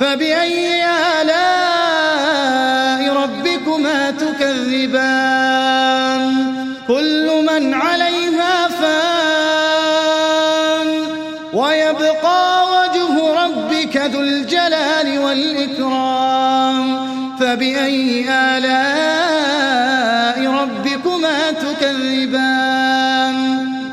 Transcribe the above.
فبأي آلاء ربكما تكذبان؟ كل من عليها فان. ويبقى وجه ربك ذو الجلال والإكرام. فبأي آلاء ربكما تكذبان؟